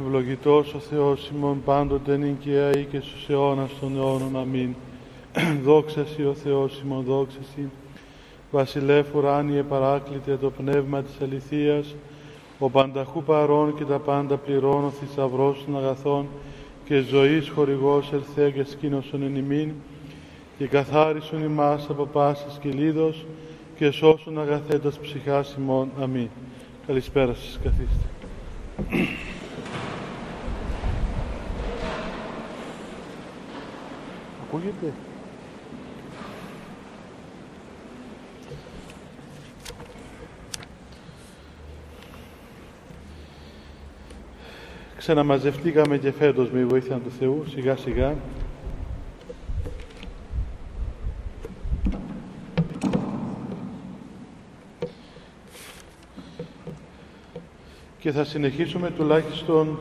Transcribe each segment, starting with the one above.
Ευλογητός ο Θεός ημών πάντοτε νικαία ή και στους αιώνας των αιώνων. Αμήν. δόξα Σοι ο Θεός ημών, δόξα Σοι. Βασιλεύ ουράνιε παράκλητε το πνεύμα της αληθείας, ο πανταχού παρών και τα πάντα πληρώνω θησαυρός των αγαθών και ζωής χορηγός ελθέ και σκήνωσον εν ημίν και καθάρισον ημάς από πάσης κυλίδος και σώσον αγαθέτας ψυχάς ημών. Αμήν. Καλησπέρα σας, καθίστε. Ακούγεται. Ξαναμαζευτήκαμε και φέτος με η βοήθεια του Θεού, σιγά σιγά. Και θα συνεχίσουμε τουλάχιστον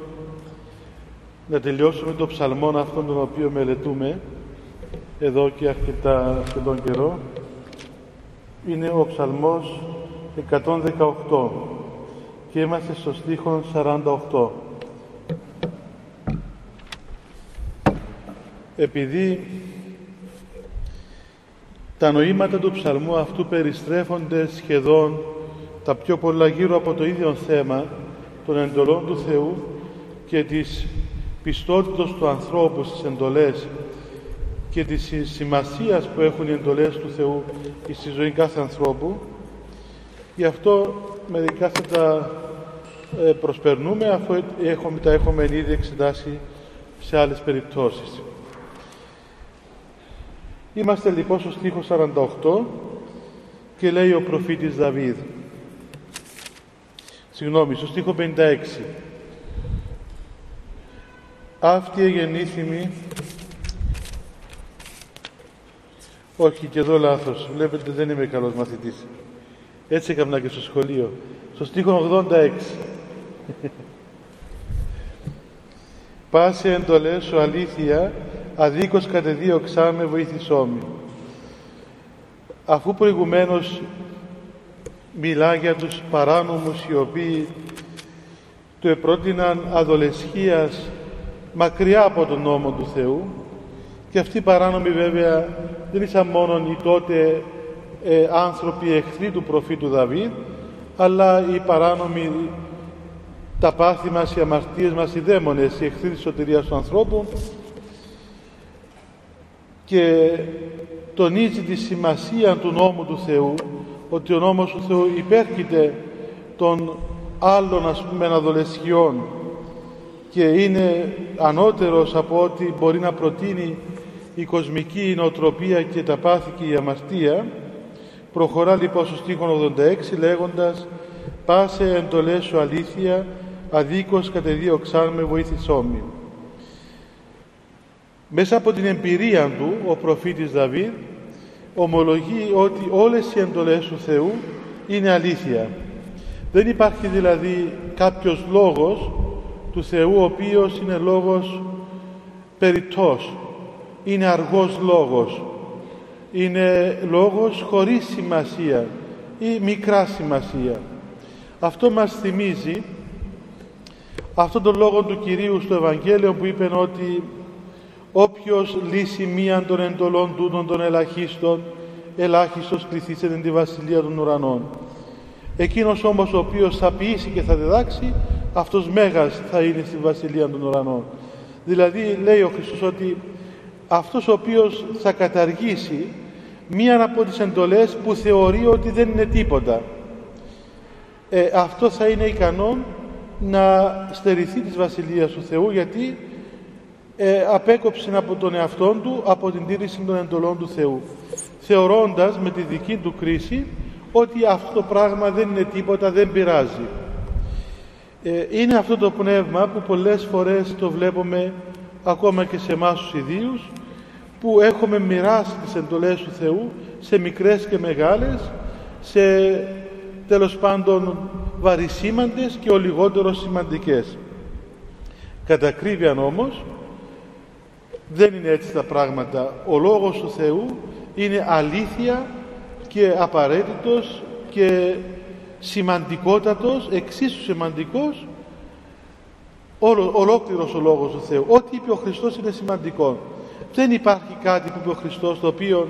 να τελειώσουμε το ψαλμόν αυτόν τον οποίο μελετούμε εδώ και αρκετά, αρκετόν καιρό είναι ο ψαλμός 118 και είμαστε στο στίχο 48 επειδή τα νοήματα του ψαλμού αυτού περιστρέφονται σχεδόν τα πιο πολλά γύρω από το ίδιο θέμα των εντολών του Θεού και της πιστότητος του ανθρώπου στις εντολές και της σημασίας που έχουν οι εντολές του Θεού στη ζωή κάθε ανθρώπου. Γι' αυτό μερικά θα τα ε, προσπερνούμε αφού έχουμε, τα έχουμε ήδη εξετάσει σε άλλες περιπτώσεις. Είμαστε λοιπόν στο στίχο 48 και λέει ο προφήτης Δαβίδ. Συγγνώμη, στο στίχο 56 αυτή γεννήθημη όχι και εδώ λάθος. Βλέπετε δεν είμαι καλός μαθητής. Έτσι έκανα και στο σχολείο. Στο στίχο 86 Πάσε εντολές σου αλήθεια αδίκως κατεδίωξά με βοήθησόμη αφού προηγουμένως μιλά για τους παράνομους οι οποίοι του επρότειναν αδολεσχίας μακριά από τον νόμο του Θεού και αυτοί οι παράνομοι βέβαια δεν ήσαν μόνο οι τότε ε, άνθρωποι εχθροί του προφήτου Δαβίδ αλλά οι παράνομοι τα πάθη μας, οι αμαρτίες μας, οι δαίμονες, οι εχθροί της σωτηρίας του ανθρώπου. Και τονίζει τη σημασία του νόμου του Θεού ότι ο νόμος του Θεού υπέρχεται των άλλων ας πούμε αναδολεσχιών και είναι ανώτερος από ό,τι μπορεί να προτείνει η κοσμική νοοτροπία και τα πάθη και η αμαρτία προχωρά λοιπόν στο στίχο 86 λέγοντας «Πάσε εντολές σου αλήθεια, αδίκως κατεδίωξάν με βοήθησόμη». Μέσα από την εμπειρία του ο προφήτης Δαβίδ ομολογεί ότι όλες οι εντολές του Θεού είναι αλήθεια. Δεν υπάρχει δηλαδή κάποιος λόγος του Θεού ο οποίος είναι λόγος περιττός, είναι αργός λόγος, είναι λόγος χωρίς σημασία ή μικρά σημασία. Αυτό μας θυμίζει αυτόν τον λόγο του Κυρίου στο Ευαγγέλιο που είπε ότι όποιος λύσει μίαν των εντολών τούτων των ελαχίστων ελάχιστος κληθήσε τη Βασιλεία των Ουρανών. Εκείνος όμως ο οποίος θα ποιήσει και θα διδάξει αυτός μέγας θα είναι στη Βασιλεία των Ουρανών. Δηλαδή λέει ο Χριστός ότι αυτός ο οποίος θα καταργήσει μία από τις εντολές που θεωρεί ότι δεν είναι τίποτα. Ε, αυτό θα είναι ικανό να στερηθεί της Βασιλείας του Θεού γιατί ε, απέκοψε από τον εαυτό του από την τήρηση των εντολών του Θεού θεωρώντας με τη δική του κρίση ότι αυτό το πράγμα δεν είναι τίποτα, δεν πειράζει. Ε, είναι αυτό το πνεύμα που πολλές φορές το βλέπουμε ακόμα και σε εμάς τους ιδίους που έχουμε μοιράσει τις εντολές του Θεού σε μικρές και μεγάλες σε τέλος πάντων βαρισίμαντες και ο λιγότερο σημαντικές. Κατά ακρίβεια όμως δεν είναι έτσι τα πράγματα. Ο Λόγος του Θεού είναι αλήθεια και απαραίτητος και σημαντικότατος, εξίσου σημαντικός όλο, ολόκληρος ο Λόγος του Θεού. Ό,τι είπε ο Χριστός είναι σημαντικό. Δεν υπάρχει κάτι που είπε ο Χριστός το οποίο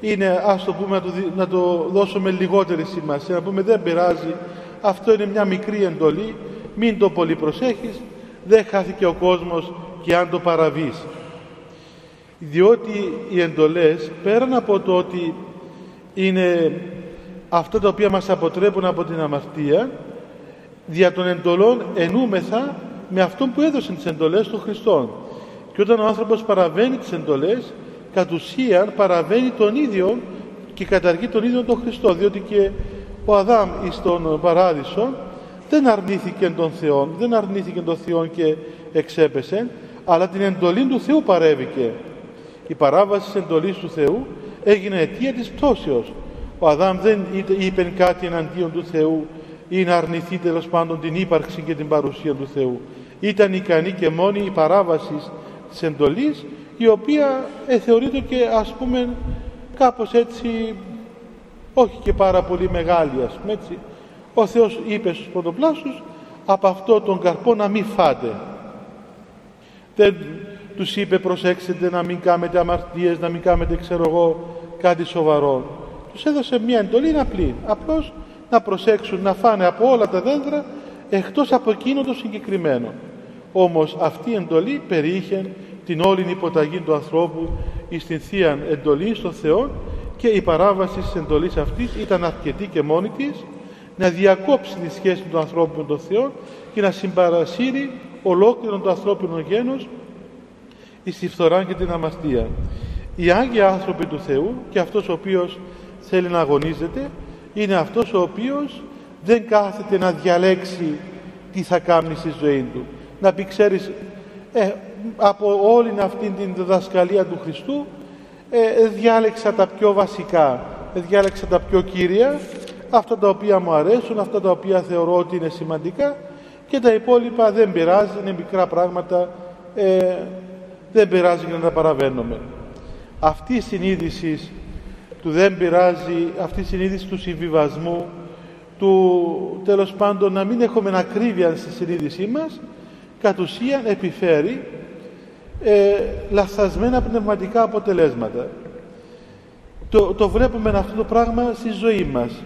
είναι, ας το πούμε, να το, δώσουμε λιγότερη σημασία, να πούμε δεν πειράζει, αυτό είναι μια μικρή εντολή, μην το πολύ προσέχεις, δεν χάθηκε ο κόσμος και αν το παραβείς. Διότι οι εντολές, πέραν από το ότι είναι αυτά τα οποία μας αποτρέπουν από την αμαρτία, δια των εντολών ενούμεθα με αυτόν που έδωσε τις εντολές των Χριστών. Και όταν ο άνθρωπος παραβαίνει τις εντολές, κατ' ουσίαν παραβαίνει τον ίδιο και καταργεί τον ίδιο τον Χριστό, διότι και ο Αδάμ στον παράδεισο δεν αρνήθηκε τον Θεό, δεν αρνήθηκε τον Θεό και εξέπεσε, αλλά την εντολή του Θεού παρέβηκε. Η παράβαση της εντολής του Θεού έγινε αιτία της πτώσεως. Ο Αδάμ δεν είπε κάτι εναντίον του Θεού ή να αρνηθεί τέλος πάντων την ύπαρξη και την παρουσία του Θεού. Ήταν ικανή και μόνη η παράβαση της εντολής η οποία ε, θεωρείται και ας πούμε κάπως έτσι όχι και πάρα πολύ μεγάλη ας πούμε έτσι. Ο Θεός είπε στους πρωτοπλάσους από αυτό τον καρπό να μην φάτε. Δεν τους είπε προσέξτε να μην κάνετε αμαρτίες, να μην κάνετε ξέρω εγώ κάτι σοβαρό. Τους έδωσε μια εντολή απλή. Απλώς να προσέξουν να φάνε από όλα τα δέντρα εκτός από εκείνο το συγκεκριμένο. Όμως αυτή η εντολή περιείχε την όλη υποταγή του ανθρώπου εις την Θεία εντολή στον Θεό και η παράβαση της εντολής αυτής ήταν αρκετή και μόνη της να διακόψει τη σχέση του ανθρώπου με τον Θεό και να συμπαρασύρει ολόκληρο το ανθρώπινο γένος εις τη φθορά και την αμαστία. Οι Άγιοι άνθρωποι του Θεού και αυτός ο οποίος θέλει να αγωνίζεται είναι αυτός ο οποίος δεν κάθεται να διαλέξει τι θα κάνει στη ζωή του. Να πει ξέρεις ε, από όλη αυτή την διδασκαλία του Χριστού ε, διάλεξα τα πιο βασικά, ε, διάλεξα τα πιο κύρια, αυτά τα οποία μου αρέσουν, αυτά τα οποία θεωρώ ότι είναι σημαντικά και τα υπόλοιπα δεν πειράζει, είναι μικρά πράγματα, ε, δεν πειράζει για να τα παραβαίνουμε. Αυτή η συνείδηση του δεν πειράζει, αυτή η συνείδηση του συμβιβασμού, του τέλος πάντων να μην έχουμε ακρίβεια στη συνείδησή μας, κατ' ουσίαν επιφέρει ε, λαθασμένα πνευματικά αποτελέσματα. Το, το βλέπουμε αυτό το πράγμα στη ζωή μας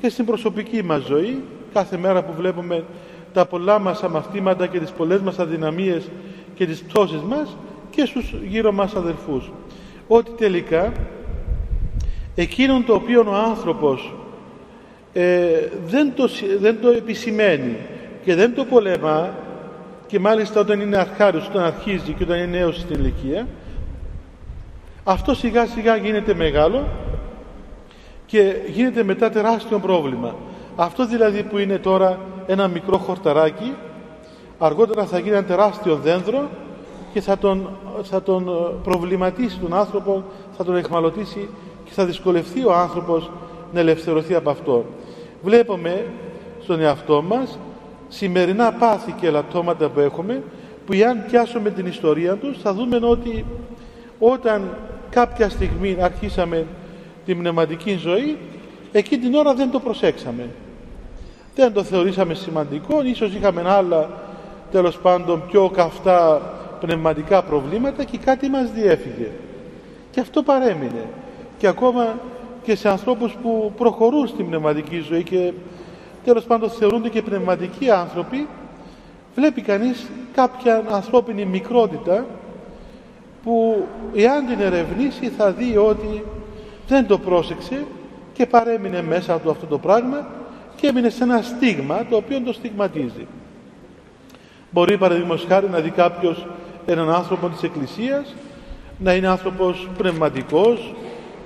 και στην προσωπική μας ζωή, κάθε μέρα που βλέπουμε τα πολλά μας αμαρτήματα και τις πολλές μας αδυναμίες και τις πτώσεις μας και στους γύρω μας αδελφούς. Ότι τελικά εκείνον το οποίο ο άνθρωπος ε, δεν, το, δεν το επισημαίνει και δεν το πολεμά και μάλιστα όταν είναι αρχάριος, όταν αρχίζει και όταν είναι νέος στην ηλικία αυτό σιγά σιγά γίνεται μεγάλο και γίνεται μετά τεράστιο πρόβλημα. Αυτό δηλαδή που είναι τώρα ένα μικρό χορταράκι αργότερα θα γίνει ένα τεράστιο δέντρο και θα τον, θα τον ε, προβληματίσει τον άνθρωπο, θα τον εχμαλωτήσει και θα δυσκολευτεί ο άνθρωπος να ελευθερωθεί από αυτό. Βλέπουμε στον εαυτό μας σημερινά πάθη και ελαττώματα που έχουμε που αν πιάσουμε την ιστορία τους θα δούμε ότι όταν κάποια στιγμή αρχίσαμε τη πνευματική ζωή εκείνη την ώρα δεν το προσέξαμε. Δεν το θεωρήσαμε σημαντικό ίσως είχαμε άλλα τέλος πάντων πιο καυτά πνευματικά προβλήματα και κάτι μας διέφυγε. Και αυτό παρέμεινε. Και ακόμα και σε ανθρώπους που προχωρούν στην πνευματική ζωή και τέλος πάντων θεωρούνται και πνευματικοί άνθρωποι βλέπει κανείς κάποια ανθρώπινη μικρότητα που εάν την ερευνήσει θα δει ότι δεν το πρόσεξε και παρέμεινε μέσα του αυτό το πράγμα και έμεινε σε ένα στίγμα το οποίο το στιγματίζει. Μπορεί παραδείγματος χάρη να δει κάποιος έναν άνθρωπο της Εκκλησίας να είναι άνθρωπος πνευματικός,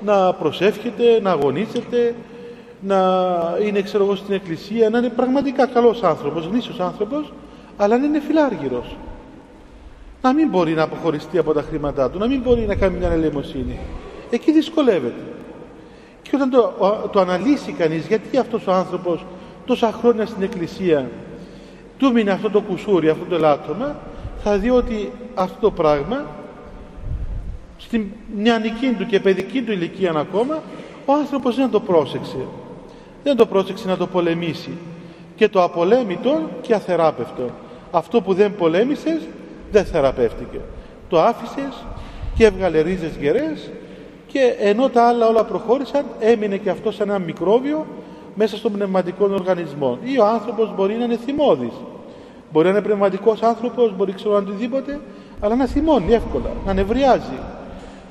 να προσεύχεται, να αγωνίζεται, να είναι ξέρω εγώ στην εκκλησία, να είναι πραγματικά καλός άνθρωπος, γνήσιος άνθρωπος, αλλά να είναι φιλάργυρος. Να μην μπορεί να αποχωριστεί από τα χρήματά του, να μην μπορεί να κάνει μια ελεημοσύνη. Εκεί δυσκολεύεται. Και όταν το, το αναλύσει κανείς γιατί αυτός ο άνθρωπος τόσα χρόνια στην εκκλησία του μείνει αυτό το κουσούρι, αυτό το ελάττωμα, θα δει ότι αυτό το πράγμα στην νεανική του και παιδική του ηλικία ακόμα ο άνθρωπος δεν το πρόσεξε δεν το πρόσεξε να το πολεμήσει. Και το απολέμητο και αθεράπευτο. Αυτό που δεν πολέμησες δεν θεραπεύτηκε. Το άφησες και έβγαλε ρίζες γερές και ενώ τα άλλα όλα προχώρησαν έμεινε και αυτός σαν ένα μικρόβιο μέσα στον πνευματικό οργανισμό. Ή ο άνθρωπος μπορεί να είναι θυμώδης. Μπορεί να είναι πνευματικός άνθρωπος μπορεί ξέρω οτιδήποτε αλλά να θυμώνει εύκολα να νευριάζει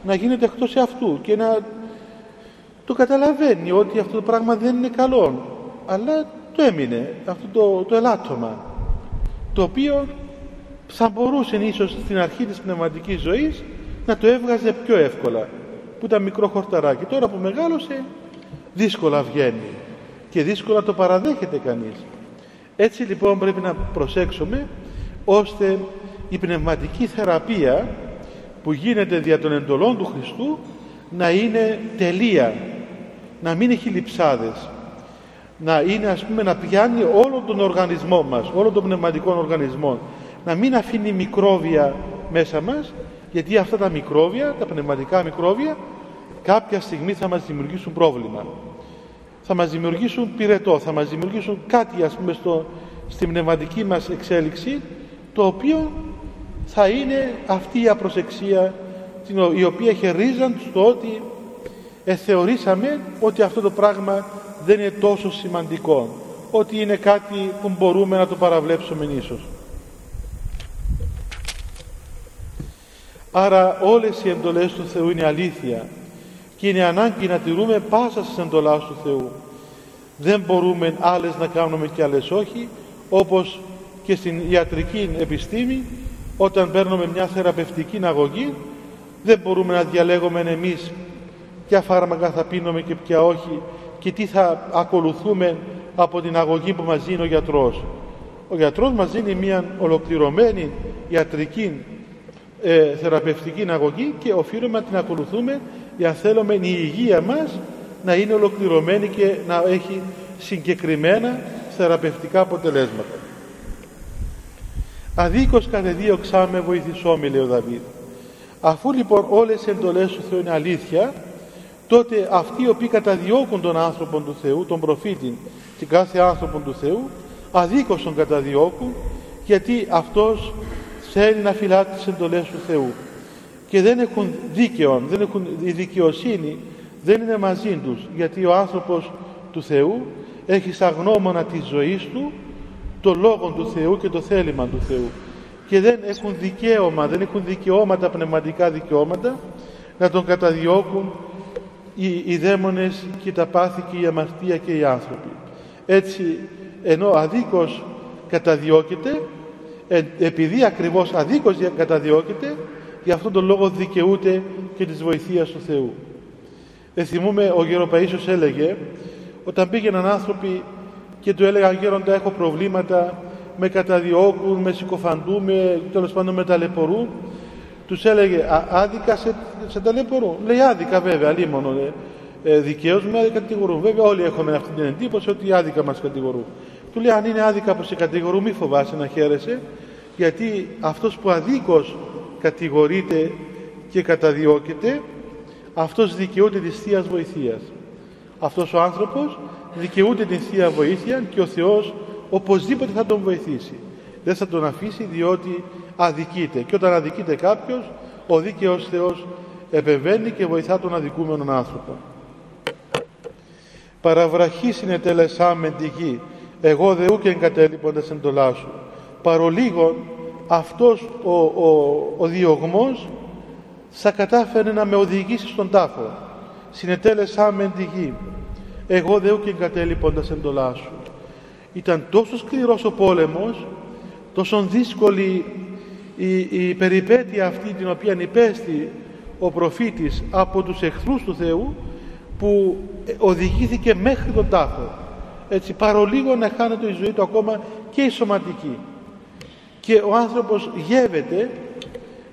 να γίνεται εκτός αυτού και να το καταλαβαίνει ότι αυτό το πράγμα δεν είναι καλό. Αλλά το έμεινε αυτό το, το ελάττωμα. Το οποίο θα μπορούσε ίσως στην αρχή της πνευματικής ζωής να το έβγαζε πιο εύκολα. Που ήταν μικρό χορταράκι. Τώρα που μεγάλωσε δύσκολα βγαίνει. Και δύσκολα το παραδέχεται κανείς. Έτσι λοιπόν πρέπει να προσέξουμε ώστε η πνευματική θεραπεία που γίνεται δια των εντολών του Χριστού να είναι τελεία να μην έχει λειψάδες να είναι ας πούμε να πιάνει όλο τον οργανισμό μας όλο τον πνευματικό οργανισμό να μην αφήνει μικρόβια μέσα μας γιατί αυτά τα μικρόβια, τα πνευματικά μικρόβια κάποια στιγμή θα μας δημιουργήσουν πρόβλημα. Θα μας δημιουργήσουν πυρετό θα μας δημιουργήσουν κάτι ας πούμε στο, στη πνευματική μας εξέλιξη το οποίο θα είναι αυτή η απροσεξία η οποία έχει ρίζαν στο ότι ε, θεωρήσαμε ότι αυτό το πράγμα δεν είναι τόσο σημαντικό ότι είναι κάτι που μπορούμε να το παραβλέψουμε ίσως. Άρα όλες οι εντολές του Θεού είναι αλήθεια και είναι ανάγκη να τηρούμε πάσα στις εντολάς του Θεού. Δεν μπορούμε άλλες να κάνουμε και άλλες όχι όπως και στην ιατρική επιστήμη όταν παίρνουμε μια θεραπευτική αγωγή δεν μπορούμε να διαλέγουμε εμείς ποια φάρμακα θα πίνουμε και ποια όχι και τι θα ακολουθούμε από την αγωγή που μας δίνει ο γιατρός. Ο γιατρός μας δίνει μια ολοκληρωμένη ιατρική ε, θεραπευτική αγωγή και οφείλουμε να την ακολουθούμε για θέλουμε η υγεία μας να είναι ολοκληρωμένη και να έχει συγκεκριμένα θεραπευτικά αποτελέσματα. Αδίκως κατεδίωξά με βοηθησόμη λέει ο Δαβίδ. Αφού λοιπόν όλες οι εντολές του Θεού είναι αλήθεια τότε αυτοί οι οποίοι καταδιώκουν τον άνθρωπο του Θεού, τον προφήτη και κάθε άνθρωπο του Θεού αδίκως τον καταδιώκουν γιατί αυτός θέλει να φυλά τις εντολές του Θεού. Και δεν έχουν δίκαιο, δεν έχουν η δικαιοσύνη δεν είναι μαζί τους γιατί ο άνθρωπος του Θεού έχει στα γνώμονα της ζωής του το λόγο του Θεού και το θέλημα του Θεού. Και δεν έχουν δικαίωμα, δεν έχουν δικαιώματα, πνευματικά δικαιώματα να τον καταδιώκουν οι, οι δαίμονες και τα πάθη και η αμαρτία και οι άνθρωποι. Έτσι, ενώ αδίκως καταδιώκεται, ε, επειδή ακριβώς αδίκως καταδιώκεται, γι' αυτόν τον λόγο δικαιούται και της βοηθείας του Θεού. Εθιμούμε ο Γεροπαΐσιος έλεγε, όταν πήγαιναν άνθρωποι και του έλεγαν γέροντα έχω προβλήματα, με καταδιώκουν, με συκοφαντούν, τέλος πάντων με ταλαιπωρούν, τους έλεγε άδικα σε, σε ταλαιπωρούν. Λέει άδικα βέβαια, αλίμονο. Ε, ε, δικαίως με κατηγορούν. Βέβαια όλοι έχουμε αυτή την εντύπωση ότι άδικα μας κατηγορούν. Του λέει αν είναι άδικα που σε κατηγορούν μη φοβάσαι να χαίρεσαι γιατί αυτός που αδίκως κατηγορείται και καταδιώκεται αυτός δικαιούται της Θείας Βοηθείας. Αυτός ο άνθρωπος δικαιούται την Θεία Βοήθεια και ο Θεός οπωσδήποτε θα τον βοηθήσει. Δεν θα τον αφήσει διότι αδικείται. Και όταν αδικείται κάποιος, ο δίκαιος Θεός επεμβαίνει και βοηθά τον αδικούμενον άνθρωπο. Παραβραχή συνετέλεσάμεν τη γη, εγώ δεού και εγκατέλειποντας εντολά σου. Παρολίγων αυτός ο, ο, ο διωγμός θα κατάφερε να με οδηγήσει στον τάφο. Συνετέλεσάμεν τη γη, εγώ δεού και εγκατέλειποντας εντολά σου. Ήταν τόσο σκληρός ο πόλεμος, τόσο δύσκολη η, η περιπέτεια αυτή την οποία υπέστη ο προφήτης από τους εχθρούς του Θεού που οδηγήθηκε μέχρι τον τάφο. Έτσι παρολίγο να χάνεται η ζωή του ακόμα και η σωματική. Και ο άνθρωπος γεύεται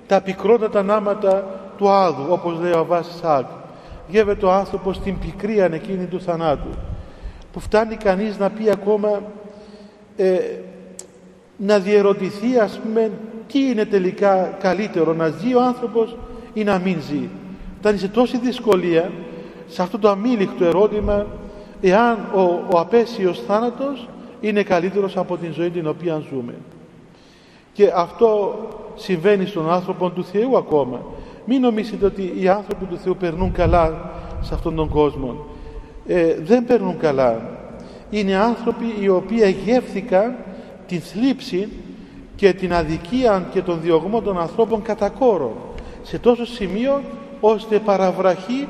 τα πικρότατα νάματα του Άδου όπως λέει ο Αβάς Σάκ γεύεται ο άνθρωπος την πικρία εκείνη του θανάτου που φτάνει κανείς να πει ακόμα ε, να διερωτηθεί ας πούμε τι είναι τελικά καλύτερο να ζει ο άνθρωπος ή να μην ζει. Όταν σε τόση δυσκολία σε αυτό το αμήλικτο ερώτημα εάν ο, ο απέσιος θάνατος είναι καλύτερος από την ζωή την οποία ζούμε. Και αυτό συμβαίνει στον άνθρωπο του Θεού ακόμα. Μην νομίζετε ότι οι άνθρωποι του Θεού περνούν καλά σε αυτόν τον κόσμο. Ε, δεν περνούν καλά. Είναι άνθρωποι οι οποίοι γεύθηκαν την θλίψη και την αδικία και τον διωγμό των ανθρώπων κατά κόρο σε τόσο σημείο ώστε παραβραχή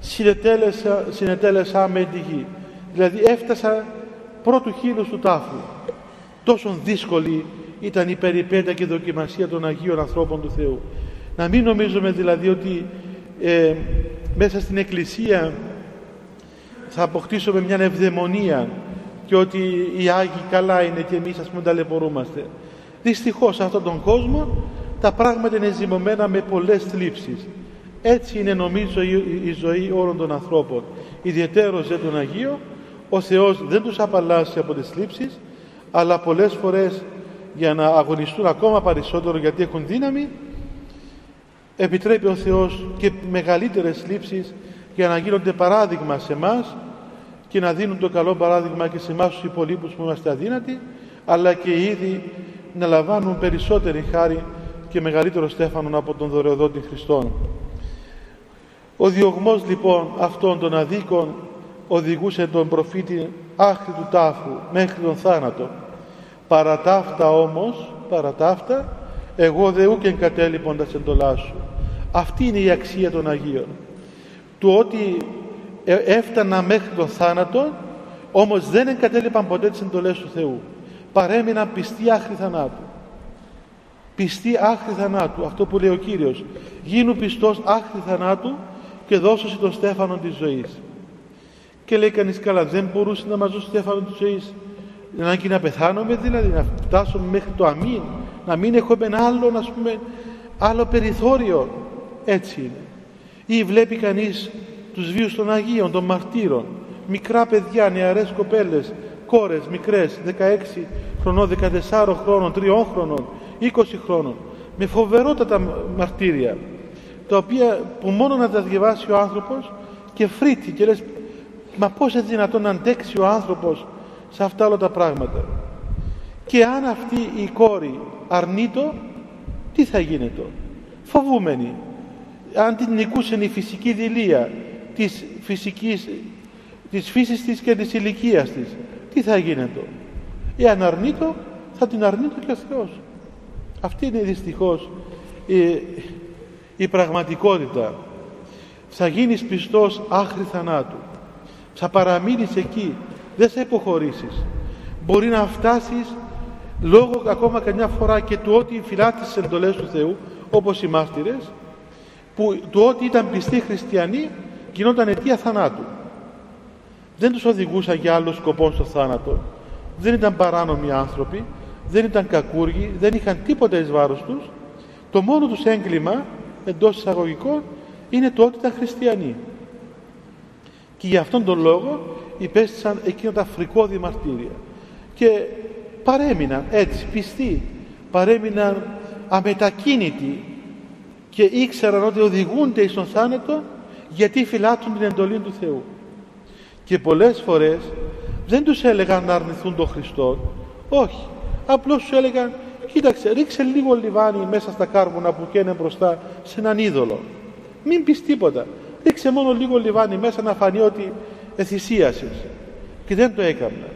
συνετέλεσα, συνετέλεσα με τη γη. Δηλαδή έφτασα πρώτου χείλους του τάφου. Τόσο δύσκολη ήταν η περιπέτεια και η δοκιμασία των Αγίων ανθρώπων του Θεού. Να μην νομίζουμε δηλαδή ότι ε, μέσα στην Εκκλησία θα αποκτήσουμε μια ευδαιμονία και ότι οι Άγιοι καλά είναι και εμείς ας πούμε ταλαιπωρούμαστε. Δυστυχώς σε αυτόν τον κόσμο τα πράγματα είναι ζυμωμένα με πολλές θλίψεις. Έτσι είναι νομίζω η, ζωή όλων των ανθρώπων. Ιδιαίτερος για τον Αγίο, ο Θεός δεν τους απαλλάσσει από τις θλίψεις, αλλά πολλές φορές για να αγωνιστούν ακόμα περισσότερο γιατί έχουν δύναμη, επιτρέπει ο Θεός και μεγαλύτερες θλίψεις για να γίνονται παράδειγμα σε εμάς και να δίνουν το καλό παράδειγμα και σε εμάς τους υπολείπους που είμαστε αδύνατοι αλλά και ήδη να λαμβάνουν περισσότερη χάρη και μεγαλύτερο στέφανο από τον δωρεοδότη Χριστόν. Ο διωγμός λοιπόν αυτών των αδίκων οδηγούσε τον προφήτη άχρη του τάφου μέχρι τον θάνατο. Παρατάφτα όμως, παρατάφτα, εγώ δε ούκεν κατέλειποντας εντολάς σου. Αυτή είναι η αξία των Αγίων. Του ότι ε, έφτανα μέχρι τον θάνατο όμως δεν εγκατέλειπαν ποτέ τις εντολές του Θεού. Παρέμειναν πιστοί άχρη θανάτου. Πιστοί άχρη θανάτου αυτό που λέει ο Κύριος. Γίνου πιστός άχρη θανάτου και δώσωση τον στέφανο της ζωής. Και λέει κανείς καλά δεν μπορούσε να μας δώσει στέφανο της ζωής. Να και να πεθάνουμε δηλαδή να φτάσουμε μέχρι το αμήν να μην έχουμε άλλο, να πούμε, άλλο περιθώριο έτσι είναι. Ή βλέπει κανείς τους βίους των Αγίων, των μαρτύρων, μικρά παιδιά, νεαρές κοπέλες, κόρες μικρές, 16 χρονών, 14 χρόνων, 3 χρονών, 20 χρόνων, με φοβερότατα μαρτύρια, τα οποία που μόνο να τα διαβάσει ο άνθρωπος και φρύτει και λες, μα πώς είναι δυνατόν να αντέξει ο άνθρωπος σε αυτά όλα τα πράγματα. Και αν αυτή η κόρη αρνείτο, τι θα γίνεται. Φοβούμενη. Αν την νικούσε η φυσική δηλία, της φυσικής της φύσης της και της ηλικίας της. Τι θα γίνεται εάν αρνείτο θα την αρνείτο και ο Θεός. Αυτή είναι δυστυχώς η, η πραγματικότητα. Θα γίνεις πιστός άχρη θανάτου. Θα παραμείνεις εκεί. Δεν θα υποχωρήσεις. Μπορεί να φτάσεις λόγω ακόμα καμιά φορά και του ότι φυλάττεις τις εντολές του Θεού όπως οι μάρτυρες που του ότι ήταν πιστοί χριστιανοί γινόταν αιτία θανάτου. Δεν τους οδηγούσαν για άλλο σκοπό στο θάνατο. Δεν ήταν παράνομοι άνθρωποι, δεν ήταν κακούργοι, δεν είχαν τίποτα εις βάρος τους. Το μόνο τους έγκλημα, εντός εισαγωγικών, είναι το ότι ήταν χριστιανοί. Και για αυτόν τον λόγο υπέστησαν εκείνα τα φρικόδη μαρτύρια. Και παρέμειναν έτσι, πιστοί, παρέμειναν αμετακίνητοι και ήξεραν ότι οδηγούνται στον θάνατο γιατί φυλάττουν την εντολή του Θεού. Και πολλές φορές δεν τους έλεγαν να αρνηθούν τον Χριστό. Όχι, απλώς τους έλεγαν κοίταξε ρίξε λίγο λιβάνι μέσα στα κάρβουνα που καίνε μπροστά σε έναν είδωλο. Μην πεις τίποτα. Ρίξε μόνο λίγο λιβάνι μέσα να φανεί ότι εθυσίασες και δεν το έκανα.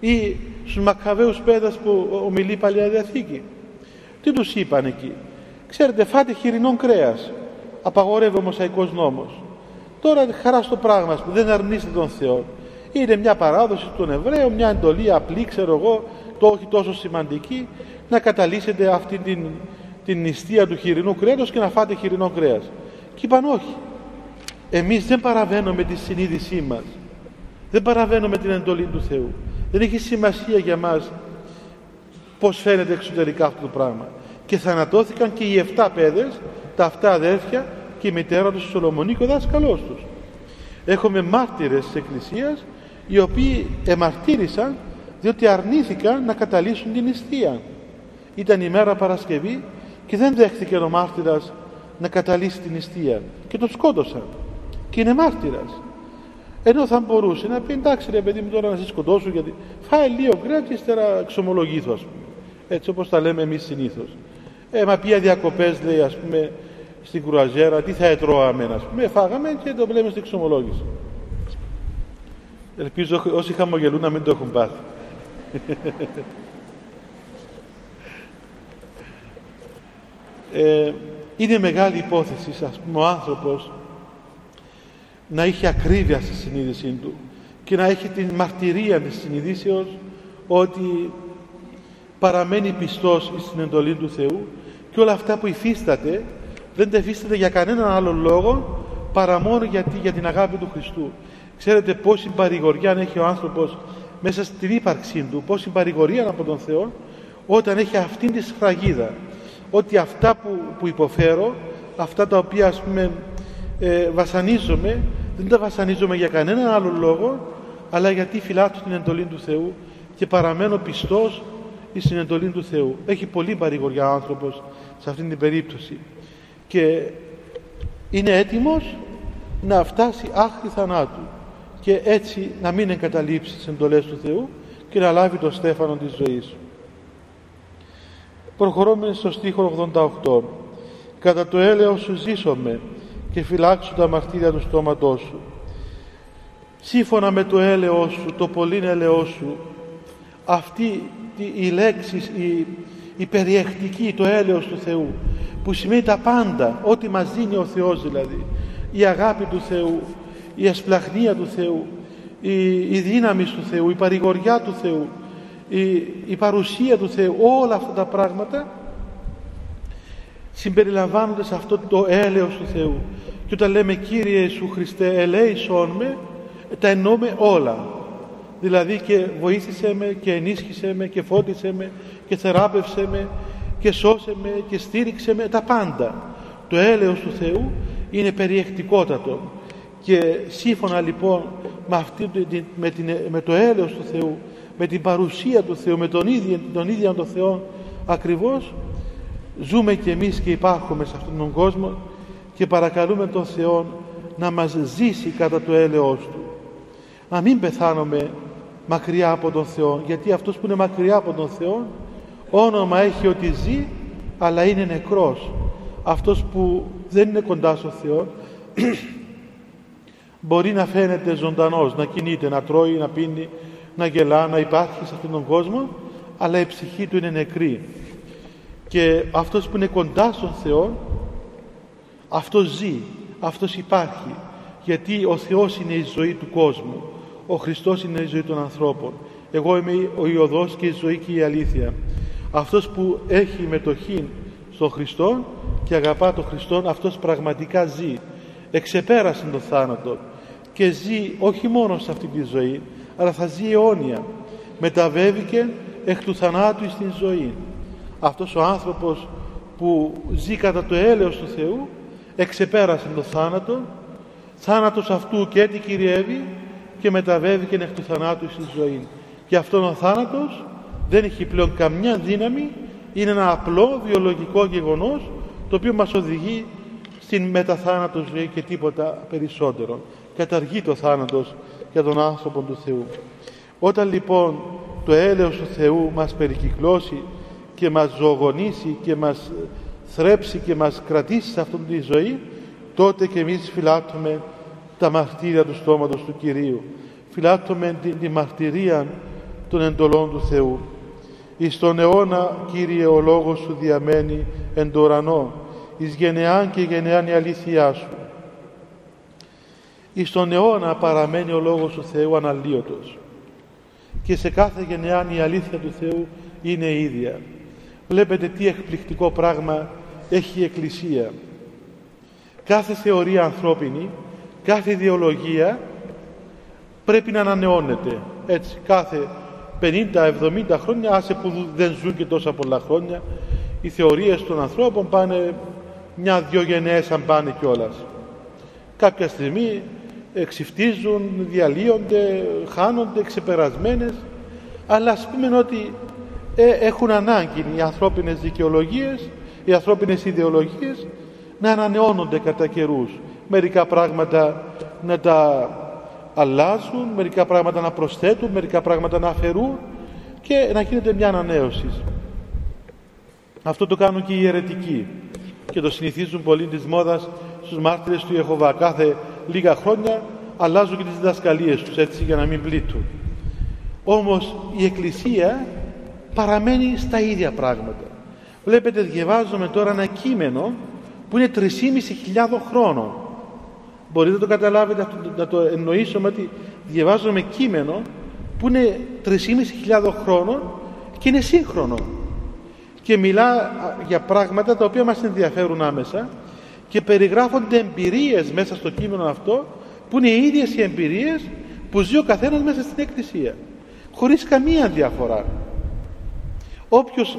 Ή στους μακαβαίους πέδας που ομιλεί η Παλιά Διαθήκη. Τι τους είπαν εκεί. Ξέρετε φάτε χοιρινών κρέας απαγορεύει ο Μωσαϊκός νόμος. Τώρα χαρά στο πράγμα που δεν αρνείστε τον Θεό. Είναι μια παράδοση των Εβραίων, μια εντολή απλή, ξέρω εγώ, το όχι τόσο σημαντική, να καταλύσετε αυτή την, την νηστεία του χοιρινού κρέατος και να φάτε χοιρινό κρέας. Και είπαν όχι. Εμείς δεν παραβαίνουμε τη συνείδησή μας. Δεν παραβαίνουμε την εντολή του Θεού. Δεν έχει σημασία για μας πώς φαίνεται εξωτερικά αυτό το πράγμα. Και θανατώθηκαν και οι 7 παιδες, τα αυτά αδέρφια, και η μητέρα τους Σολομονή και ο δάσκαλός τους. Έχουμε μάρτυρες της Εκκλησίας οι οποίοι εμαρτύρησαν διότι αρνήθηκαν να καταλύσουν την νηστεία. Ήταν η μέρα Παρασκευή και δεν δέχθηκε ο μάρτυρας να καταλύσει την νηστεία και τον σκότωσαν και είναι μάρτυρας. Ενώ θα μπορούσε να πει εντάξει ρε παιδί μου τώρα να σε σκοτώσω γιατί φάει λίγο κρέα και ύστερα εξομολογήθω ας πούμε. Έτσι όπως τα λέμε εμείς συνήθως. Ε, μα ποια διακοπές λέει ας πούμε στην κουραζέρα, τι θα έτρωγαμε ας πούμε, φάγαμε και το βλέπουμε στην εξομολόγηση. Ελπίζω όσοι χαμογελούν να μην το έχουν πάθει. ε, είναι μεγάλη υπόθεση ας πούμε ο άνθρωπος να έχει ακρίβεια στη συνείδησή του και να έχει την μαρτυρία της συνειδήσεως ότι παραμένει πιστός στην εντολή του Θεού και όλα αυτά που υφίσταται δεν τα υφίσταται για κανέναν άλλο λόγο παρά μόνο γιατί, για την αγάπη του Χριστού. Ξέρετε πόση παρηγοριά έχει ο άνθρωπος μέσα στην ύπαρξή του, πόση παρηγορία από τον Θεό όταν έχει αυτήν τη σφραγίδα ότι αυτά που, που υποφέρω αυτά τα οποία ας πούμε ε, βασανίζομαι δεν τα βασανίζομαι για κανέναν άλλο λόγο αλλά γιατί φυλάτω την εντολή του Θεού και παραμένω πιστός στην εντολή του Θεού. Έχει πολύ παρηγοριά ο άνθρωπος σε αυτήν την περίπτωση και είναι έτοιμος να φτάσει άχρη θανάτου και έτσι να μην εγκαταλείψει τις εντολές του Θεού και να λάβει το στέφανο της ζωής. Προχωρούμε στο στίχο 88. Κατά το έλεος σου ζήσομαι και φυλάξω τα μαρτύρια του στόματός σου. Σύμφωνα με το έλεος σου, το πολύ έλεος σου, αυτή η λέξη, η, η περιεκτική, το έλεος του Θεού, που σημαίνει τα πάντα, ό,τι μας δίνει ο Θεός δηλαδή, η αγάπη του Θεού, η εσπλαχνία του Θεού, η, η δύναμη του Θεού, η παρηγοριά του Θεού, η, η παρουσία του Θεού, όλα αυτά τα πράγματα συμπεριλαμβάνονται σε αυτό το έλεος του Θεού. Και όταν λέμε Κύριε Ιησού Χριστέ ελέησόν με, τα εννοούμε όλα. Δηλαδή και βοήθησε με και ενίσχυσε με και φώτισε με και θεράπευσε με και σώσε με και στήριξε με τα πάντα. Το έλεος του Θεού είναι περιεκτικότατο και σύμφωνα λοιπόν με, αυτή, με, την, με το έλεος του Θεού με την παρουσία του Θεού με τον ίδιο τον, ίδιο τον Θεό ακριβώς ζούμε και εμείς και υπάρχουμε σε αυτόν τον κόσμο και παρακαλούμε τον Θεό να μας ζήσει κατά το έλεος Του να μην πεθάνουμε μακριά από τον Θεό γιατί αυτός που είναι μακριά από τον Θεό όνομα έχει ότι ζει αλλά είναι νεκρός. Αυτός που δεν είναι κοντά στο Θεό μπορεί να φαίνεται ζωντανός να κινείται, να τρώει, να πίνει να γελά, να υπάρχει σε αυτόν τον κόσμο αλλά η ψυχή του είναι νεκρή. Και αυτός που είναι κοντά στον Θεό αυτός ζει, αυτός υπάρχει γιατί ο Θεός είναι η ζωή του κόσμου ο Χριστός είναι η ζωή των ανθρώπων. Εγώ είμαι ο Ιωδός και η ζωή και η αλήθεια αυτός που έχει μετοχή στον Χριστό και αγαπά τον Χριστό αυτός πραγματικά ζει. Εξεπέρασε τον θάνατο και ζει όχι μόνο σε αυτή τη ζωή αλλά θα ζει αιώνια. Μεταβέβηκε εκ του θανάτου στην ζωή. Αυτός ο άνθρωπος που ζει κατά το έλεος του Θεού εξεπέρασε τον θάνατο. Θάνατος αυτού και έτσι κυριεύει και μεταβέβηκε εκ του θανάτου στη ζωή. Και αυτόν ο θάνατος δεν έχει πλέον καμιά δύναμη. Είναι ένα απλό βιολογικό γεγονός το οποίο μας οδηγεί στην μεταθάνατος ζωή και τίποτα περισσότερο. Καταργεί το θάνατος για τον άνθρωπο του Θεού. Όταν λοιπόν το έλεος του Θεού μας περικυκλώσει και μας ζωογονήσει και μας θρέψει και μας κρατήσει σε αυτήν τη ζωή τότε και εμείς φυλάττουμε τα μαρτύρια του στόματος του Κυρίου. Φυλάττουμε την, τη μαρτυρία των εντολών του Θεού εις τον αιώνα Κύριε ο λόγος σου διαμένει εν το ουρανό. Εις γενεάν και γενεάν η αλήθειά σου. Εις τον αιώνα παραμένει ο λόγος του Θεού αναλύωτος. Και σε κάθε γενεάν η αλήθεια του Θεού είναι ίδια. Βλέπετε τι εκπληκτικό πράγμα έχει η Εκκλησία. Κάθε θεωρία ανθρώπινη κάθε ιδεολογία πρέπει να ανανεώνεται. Έτσι κάθε 50-70 χρόνια άσε που δεν ζουν και τόσα πολλά χρόνια οι θεωρίες των ανθρώπων πάνε μια-δυο γενναίες αν πάνε κιόλας. κάποια στιγμή εξυφτίζουν, διαλύονται, χάνονται, ξεπερασμένες αλλά ας πούμε ότι ε, έχουν ανάγκη οι ανθρώπινες δικαιολογίες οι ανθρώπινες ιδεολογίες να ανανεώνονται κατά καιρούς. μερικά πράγματα να τα αλλάζουν, μερικά πράγματα να προσθέτουν, μερικά πράγματα να αφαιρούν και να γίνεται μια ανανέωση. Αυτό το κάνουν και οι αιρετικοί και το συνηθίζουν πολύ της μόδας στους μάρτυρες του Ιεχωβά. Κάθε λίγα χρόνια αλλάζουν και τις διδασκαλίες τους έτσι για να μην πλήττουν. Όμως η Εκκλησία παραμένει στα ίδια πράγματα. Βλέπετε διαβάζουμε τώρα ένα κείμενο που είναι 3.500 χρόνων. Μπορείτε να το καταλάβετε, να το εννοήσουμε ότι διαβάζουμε κείμενο που είναι 3.500 χρόνων και είναι σύγχρονο. Και μιλά για πράγματα τα οποία μας ενδιαφέρουν άμεσα και περιγράφονται εμπειρίες μέσα στο κείμενο αυτό που είναι οι ίδιες οι εμπειρίες που ζει ο καθένας μέσα στην Εκκλησία χωρίς καμία διαφορά. Όποιος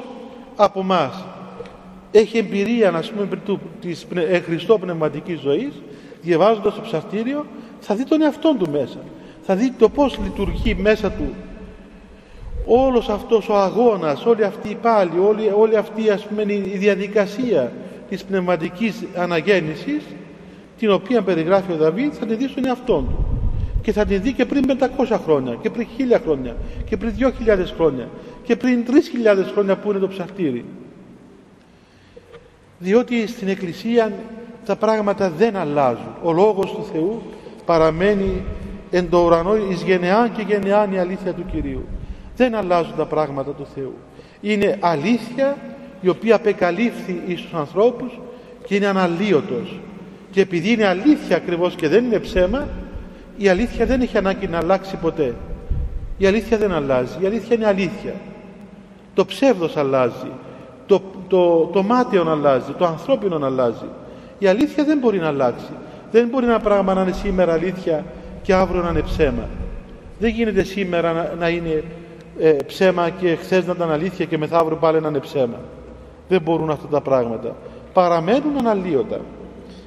από μας έχει εμπειρία να πούμε του, της ε, Χριστό πνευματικής ζωής διαβάζοντας το ψαρτήριο θα δει τον εαυτό του μέσα. Θα δει το πως λειτουργεί μέσα του όλος αυτός ο αγώνας όλη αυτή η πάλι όλη, όλη αυτή ας πούμε, η διαδικασία της πνευματικής αναγέννησης την οποία περιγράφει ο Δαβίδ θα τη δει στον εαυτό του. Και θα την δει και πριν 500 χρόνια και πριν 1000 χρόνια και πριν 2000 χρόνια και πριν 3000 χρόνια που είναι το ψαρτήρι. Διότι στην Εκκλησία τα πράγματα δεν αλλάζουν. Ο Λόγος του Θεού παραμένει εν το ουρανό εις γενεάν και γενεάν η αλήθεια του Κυρίου. Δεν αλλάζουν τα πράγματα του Θεού. Είναι αλήθεια η οποία απεκαλύφθη εις τους ανθρώπους και είναι αναλύωτος. Και επειδή είναι αλήθεια ακριβώς και δεν είναι ψέμα η αλήθεια δεν έχει ανάγκη να αλλάξει ποτέ. Η αλήθεια δεν αλλάζει. Η αλήθεια είναι αλήθεια. Το ψεύδος αλλάζει. Το, το, το μάταιο αλλάζει. Το ανθρώπινο αλλάζει η αλήθεια δεν μπορεί να αλλάξει. Δεν μπορεί ένα πράγμα να είναι σήμερα αλήθεια και αύριο να είναι ψέμα. Δεν γίνεται σήμερα να, να είναι ε, ψέμα και χθες να ήταν αλήθεια και μεθαύριο πάλι να είναι ψέμα. Δεν μπορούν αυτά τα πράγματα. Παραμένουν αναλύωτα.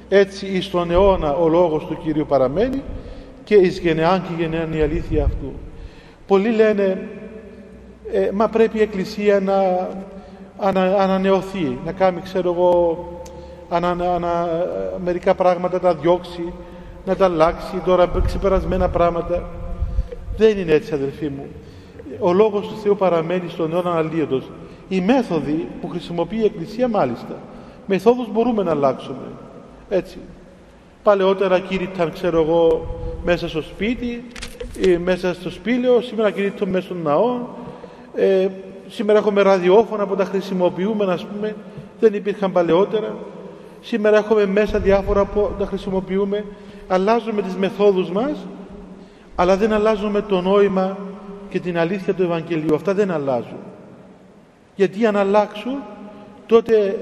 Έτσι εις τον αιώνα ο λόγος του Κυρίου παραμένει και εις γενεάν και γενεάν η αλήθεια αυτού. Πολλοί λένε ε, μα πρέπει η Εκκλησία να ανα, ανανεωθεί να κάνει ξέρω εγώ ανα, ανα, μερικά πράγματα να τα διώξει να τα αλλάξει τώρα ξεπερασμένα πράγματα. Δεν είναι έτσι αδελφοί μου. Ο λόγος του Θεού παραμένει στον αιώνα αναλύοντος οι μέθοδοι που χρησιμοποιεί η Εκκλησία μάλιστα μεθόδους μπορούμε να αλλάξουμε. Έτσι. Παλαιότερα κήρυταν ξέρω εγώ μέσα στο σπίτι ή μέσα στο σπήλαιο σήμερα κηρύττω μέσα στον ναό ε, σήμερα έχουμε ραδιόφωνα που τα χρησιμοποιούμε να πούμε. Δεν υπήρχαν παλαιότερα σήμερα έχουμε μέσα διάφορα που τα χρησιμοποιούμε. Αλλάζουμε τις μεθόδους μας αλλά δεν αλλάζουμε το νόημα και την αλήθεια του Ευαγγελίου. Αυτά δεν αλλάζουν. Γιατί αν αλλάξουν τότε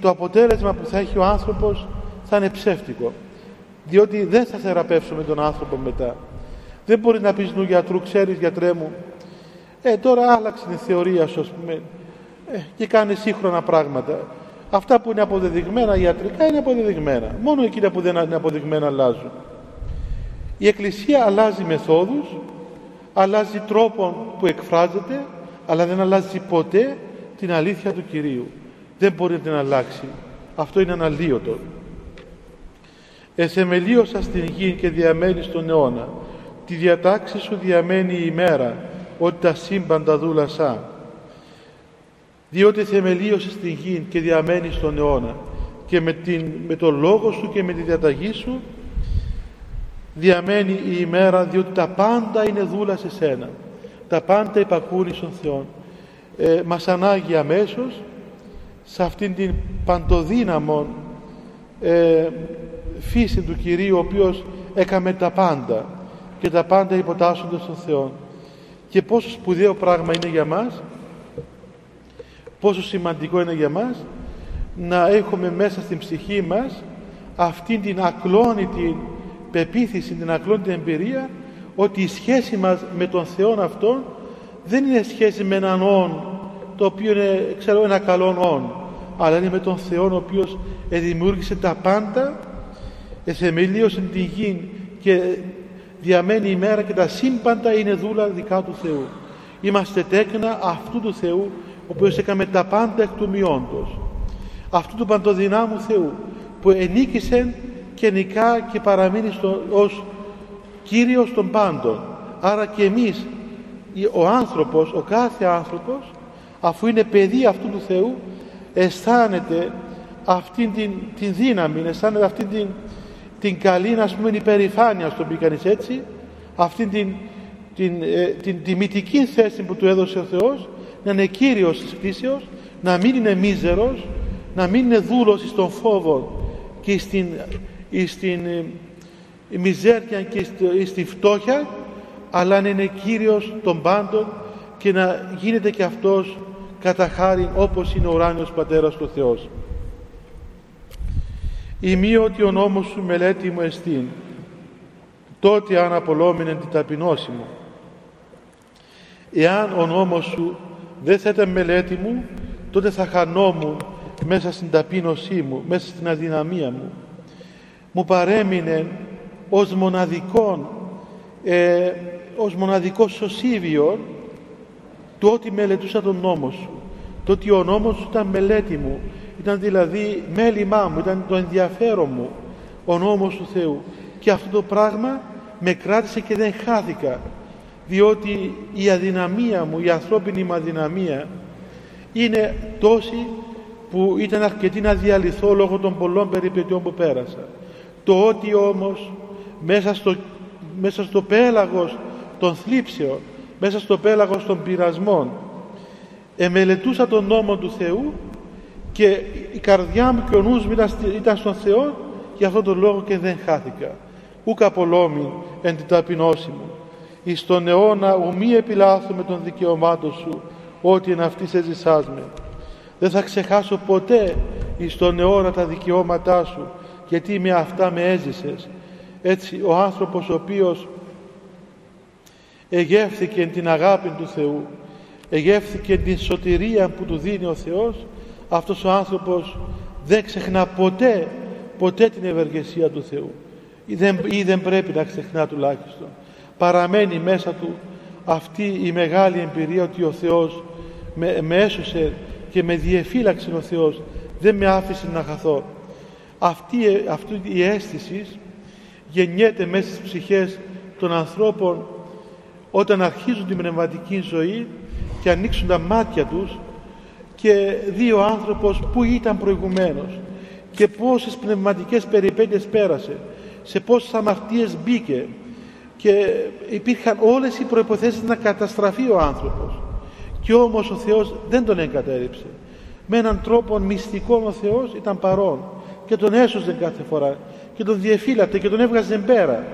το αποτέλεσμα που θα έχει ο άνθρωπος θα είναι ψεύτικο. Διότι δεν θα θεραπεύσουμε τον άνθρωπο μετά. Δεν μπορεί να πεις του γιατρού ξέρεις γιατρέ μου ε τώρα άλλαξε τη θεωρία σου ας πούμε. Ε, και κάνει σύγχρονα πράγματα αυτά που είναι αποδεδειγμένα ιατρικά είναι αποδεδειγμένα. Μόνο εκείνα που δεν είναι αποδεδειγμένα αλλάζουν. Η Εκκλησία αλλάζει μεθόδους αλλάζει τρόπο που εκφράζεται αλλά δεν αλλάζει ποτέ την αλήθεια του Κυρίου. Δεν μπορεί να αλλάξει. Αυτό είναι αναλύωτο. Εσεμελίωσα στην γη και διαμένει στον αιώνα. Τη διατάξη σου διαμένει η ημέρα ότι τα σύμπαντα δούλασά διότι θεμελίωσες στην γη και διαμένεις στον αιώνα και με, την, με το λόγο σου και με τη διαταγή σου διαμένει η ημέρα διότι τα πάντα είναι δούλα σε σένα. Τα πάντα υπακούνει στον Θεό ε, μας ανάγει αμέσως σε αυτήν την παντοδύναμο ε, φύση του Κυρίου ο οποίος έκαμε τα πάντα και τα πάντα υποτάσσονται στον Θεό και πόσο σπουδαίο πράγμα είναι για μας πόσο σημαντικό είναι για μας να έχουμε μέσα στην ψυχή μας αυτήν την ακλόνητη πεποίθηση, την ακλόνητη εμπειρία ότι η σχέση μας με τον Θεό αυτόν δεν είναι σχέση με έναν όν το οποίο είναι ξέρω, ένα καλό όν αλλά είναι με τον Θεό ο οποίος δημιούργησε τα πάντα εθεμελίωσε την γη και διαμένει η μέρα και τα σύμπαντα είναι δούλα δικά του Θεού. Είμαστε τέκνα αυτού του Θεού ο οποίος έκαμε τα πάντα εκ του μειόντος. Αυτού του παντοδυνάμου Θεού που ενίκησε και νικά και παραμείνει στο, ως Κύριος των πάντων. Άρα και εμείς ο άνθρωπος, ο κάθε άνθρωπος αφού είναι παιδί αυτού του Θεού αισθάνεται αυτή την, την δύναμη, αισθάνεται αυτή την, την καλή ας πούμε υπερηφάνεια στο πει κανείς έτσι αυτή την, την, ε, την τιμητική θέση που του έδωσε ο Θεός να είναι Κύριος της κτήσεως να μην είναι μίζερος να μην είναι δούλος στον φόβο και στην, στην ε, μιζέρια και στη φτώχεια αλλά να είναι Κύριος των πάντων και να γίνεται και αυτός κατά χάρη όπως είναι ο ουράνιος Πατέρας του Θεός. Ημί ότι ο νόμος σου μελέτη μου εστίν, τότε αν απολόμηνε την ταπεινώση μου. Εάν ο νόμος σου δεν θα ήταν μελέτη μου, τότε θα χανόμουν μέσα στην ταπείνωσή μου, μέσα στην αδυναμία μου. Μου παρέμεινε ως μοναδικών, ε, ως μοναδικός σωσίβιος το ότι μελετούσα τον νόμο σου. Το ότι ο νόμος σου ήταν μελέτη μου, ήταν δηλαδή μέλημά μου, ήταν το ενδιαφέρον μου, ο νόμος του Θεού. Και αυτό το πράγμα με κράτησε και δεν χάθηκα, διότι η αδυναμία μου, η ανθρώπινη μου αδυναμία είναι τόση που ήταν αρκετή να διαλυθώ λόγω των πολλών περιπετειών που πέρασα. Το ότι όμως μέσα στο, μέσα στο πέλαγος των θλίψεων, μέσα στο πέλαγος των πειρασμών, εμελετούσα τον νόμο του Θεού και η καρδιά μου και ο νους μου ήταν στον Θεό για αυτόν τον λόγο και δεν χάθηκα. Ούκ απολόμη εν την ταπεινώση μου. Εις τον αιώνα ουμή επιλάθω με των δικαιωμάτων σου, ότι εν αυτής έζησάς με. Δεν θα ξεχάσω ποτέ εις τον αιώνα τα δικαιώματά σου, γιατί με αυτά με έζησες. Έτσι ο άνθρωπος ο οποίος εγεύθηκε την αγάπη του Θεού, εγεύθηκε την σωτηρία που του δίνει ο Θεός, αυτός ο άνθρωπος δεν ξεχνά ποτέ, ποτέ την ευεργεσία του Θεού ή δεν, ή δεν πρέπει να ξεχνά τουλάχιστον. Παραμένει μέσα του αυτή η μεγάλη εμπειρία ότι ο Θεός με, με έσωσε και με διεφύλαξε ο Θεός, δεν με άφησε να χαθώ. Αυτή, αυτή η αίσθηση γεννιέται μέσα στις ψυχές των ανθρώπων όταν αρχίζουν την πνευματική ζωή και ανοίξουν τα μάτια τους και δει ο άνθρωπος που ήταν προηγουμένως και πόσες πνευματικές περιπέτειες πέρασε σε πόσες αμαρτίες μπήκε και υπήρχαν όλες οι προϋποθέσεις να καταστραφεί ο άνθρωπος. Και όμως ο Θεός δεν τον εγκατέριψε με έναν τρόπο μυστικό ο Θεός ήταν παρόν. Και τον έσωσε κάθε φορά. Και τον διεφύλατε και τον έβγαζε πέρα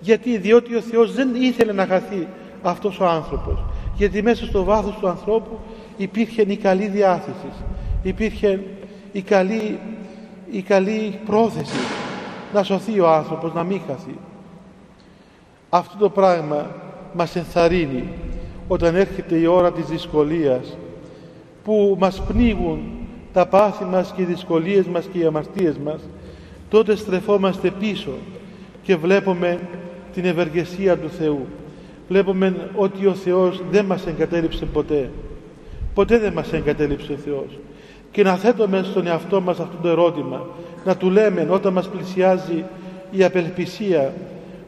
γιατί; Διότι ο Θεός δεν ήθελε να χαθεί αυτός ο άνθρωπος. Γιατί μέσα στο βάθος του ανθρώπου υπήρχε η καλή διάθεση. Υπήρχε η καλή, η καλή πρόθεση να σωθεί ο άνθρωπος να μην χαθεί αυτό το πράγμα μας ενθαρρύνει όταν έρχεται η ώρα της δυσκολίας που μας πνίγουν τα πάθη μας και οι δυσκολίες μας και οι αμαρτίες μας τότε στρεφόμαστε πίσω και βλέπουμε την ευεργεσία του Θεού. Βλέπουμε ότι ο Θεός δεν μας εγκατέλειψε ποτέ. Ποτέ δεν μας εγκατέλειψε ο Θεός. Και να θέτουμε στον εαυτό μας αυτό το ερώτημα να του λέμε όταν μας πλησιάζει η απελπισία